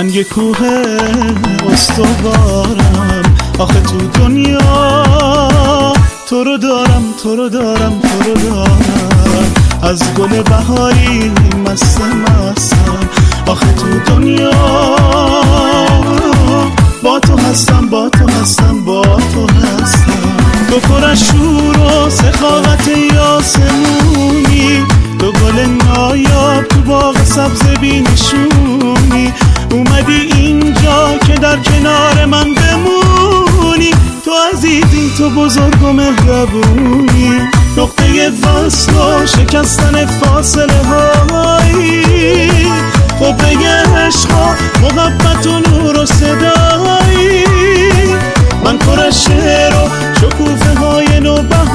من یه کوه استوارم. آخه تو دنیا تو رو دارم تو رو دارم تو رو دارم. از گل بهاری مست مستم. آخه تو دنیا با تو هستم با تو هستم با تو هستم. تو پر شور و سخاوت یاسمونی. تو گل نایاب تو باغ سبز بینشونی. اومدی اینجا که در کنار من بمونی. تو عزیزی تو بزرگ و مهربونی. نقطه فصل و شکستن فاصله هایی. خبه عشق و محبت و نور و صدایی. من پر شعر و شکوفه های نو بهارم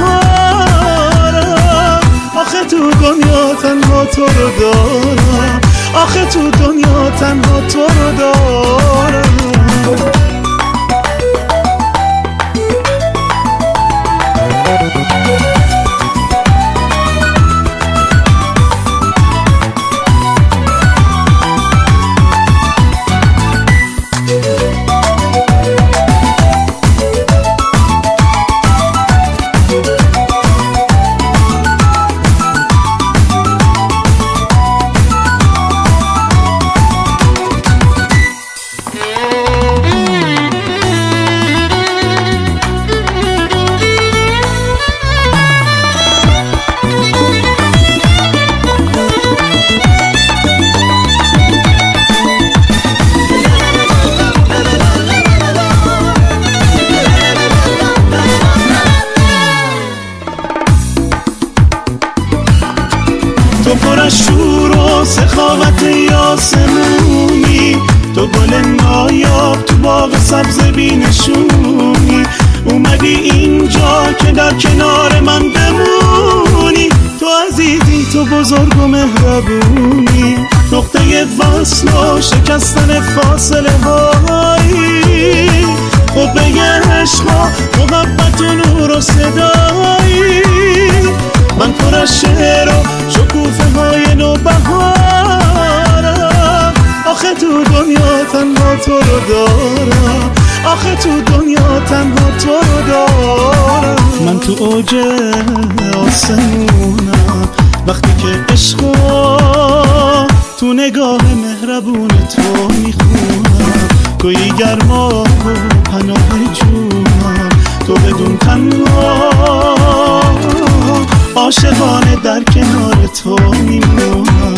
آخه تو دنیا تنها تو رو دارم. آخه تو دنیا تنها تو رو دارم پر شور و سخاوت یاسمونی. تو گل نایاب تو باغ سبز بینشونی. اومدی اینجا که در کنار من بمونی. تو عزیزی تو بزرگ و مهربونی. نقطه وصل و شکستن فاصله تو دنیا تنها تو رو دارم. آخه تو دنیا تنها تو رو دارم. من تو اوج آسمونم. وقتی که عشقا تو نگاه مهربون تو می‌خونم. توی گرما و پناه جونم. تو بدون تنها عاشقانه در کنار تو میمونم.